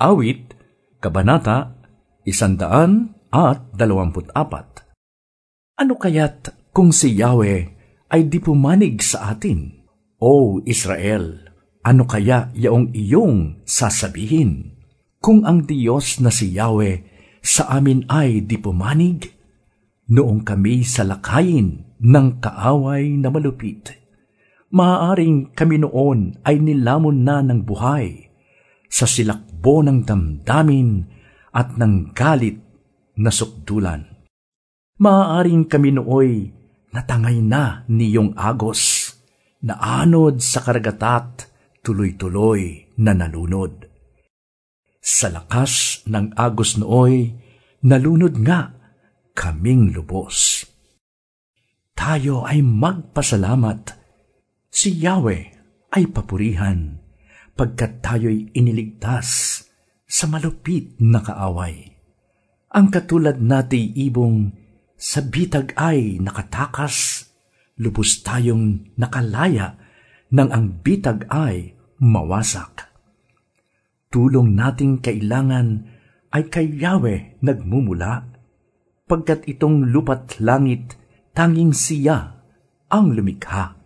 Awit, Kabanata, Isandaan at Dalawamput Apat. Ano kaya't kung si Yahweh ay di pumanig sa atin? O Israel, ano kaya yaong iyong sasabihin? Kung ang Diyos na si Yahweh sa amin ay di pumanig, noong kami sa lakayin ng kaaway na malupit, maaaring kami noon ay nilamon na ng buhay sa silakbo ng damdamin at ng galit na sukdulan. Maaaring kami nooy natangay na niyong agos, na anod sa karagatat, tuloy-tuloy na nalunod. Sa lakas ng agos nooy, nalunod nga kaming lubos. Tayo ay magpasalamat. Si Yahweh ay papurihan pagkat tayo'y iniligtas sa malupit na kaaway. Ang katulad natay ibong sa bitag ay nakatakas, lubos tayong nakalaya nang ang bitag ay mawasak. Tulong nating kailangan ay kay Yahweh nagmumula, pagkat itong lupat langit tanging siya ang lumikha.